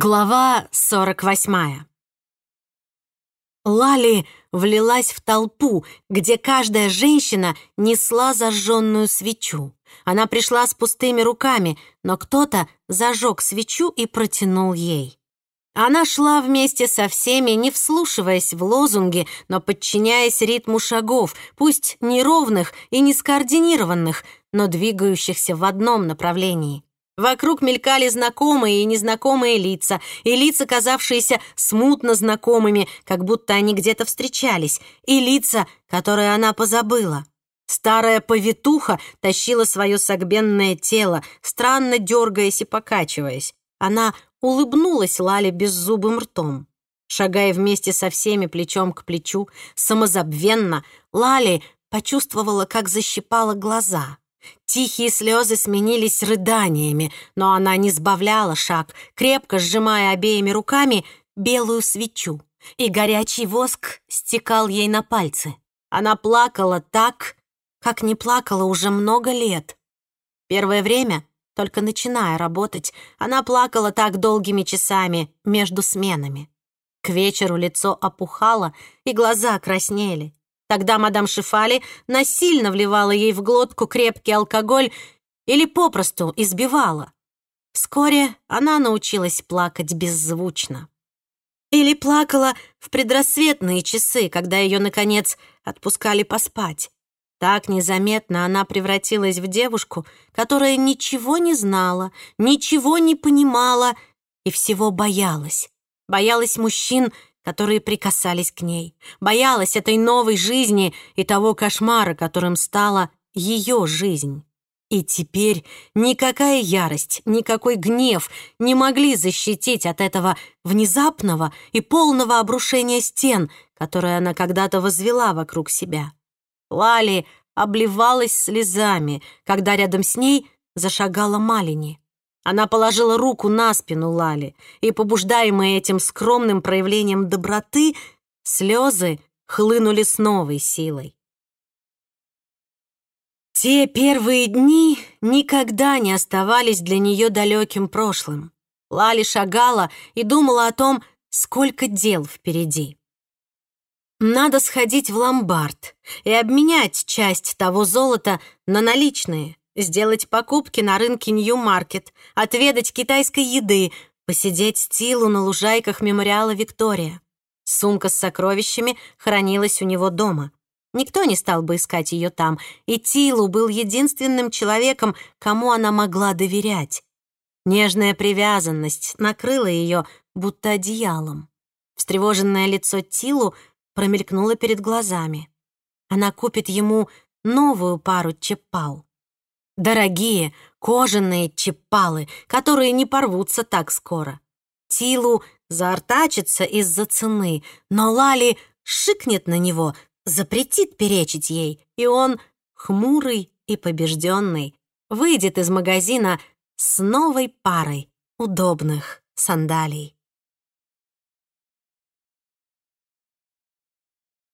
Глава 48 Лали влилась в толпу, где каждая женщина несла зажженную свечу. Она пришла с пустыми руками, но кто-то зажег свечу и протянул ей. Она шла вместе со всеми, не вслушиваясь в лозунги, но подчиняясь ритму шагов, пусть неровных и не скоординированных, но двигающихся в одном направлении. Вокруг мелькали знакомые и незнакомые лица, и лица, казавшиеся смутно знакомыми, как будто они где-то встречались, и лица, которые она позабыла. Старая повитуха тащила свое согбенное тело, странно дергаясь и покачиваясь. Она улыбнулась Лале беззубым ртом. Шагая вместе со всеми плечом к плечу, самозабвенно, Лали почувствовала, как защипала глаза. Тихие слезы сменились рыданиями, но она не сбавляла шаг, крепко сжимая обеими руками белую свечу, и горячий воск стекал ей на пальцы. Она плакала так, как не плакала уже много лет. Первое время, только начиная работать, она плакала так долгими часами между сменами. К вечеру лицо опухало, и глаза краснели. Тогда мадам Шифали насильно вливала ей в глотку крепкий алкоголь или попросту избивала. Вскоре она научилась плакать беззвучно. Или плакала в предрассветные часы, когда ее, наконец, отпускали поспать. Так незаметно она превратилась в девушку, которая ничего не знала, ничего не понимала и всего боялась. Боялась мужчин, которые прикасались к ней. Боялась этой новой жизни и того кошмара, которым стала ее жизнь. И теперь никакая ярость, никакой гнев не могли защитить от этого внезапного и полного обрушения стен, которые она когда-то возвела вокруг себя. Лали обливалась слезами, когда рядом с ней зашагала Малини. Она положила руку на спину Лали, и, побуждаемые этим скромным проявлением доброты, слезы хлынули с новой силой. Те первые дни никогда не оставались для нее далеким прошлым. Лали шагала и думала о том, сколько дел впереди. Надо сходить в ломбард и обменять часть того золота на наличные, сделать покупки на рынке Нью-Маркет, отведать китайской еды, посидеть Тилу на лужайках мемориала Виктория. Сумка с сокровищами хранилась у него дома. Никто не стал бы искать ее там, и Тилу был единственным человеком, кому она могла доверять. Нежная привязанность накрыла ее, будто одеялом. Встревоженное лицо Тилу промелькнуло перед глазами. Она купит ему новую пару чепал. Дорогие кожаные чепалы, которые не порвутся так скоро. Тилу заортачится из-за цены, но Лали шикнет на него, запретит перечить ей, и он, хмурый и побежденный, выйдет из магазина с новой парой удобных сандалий.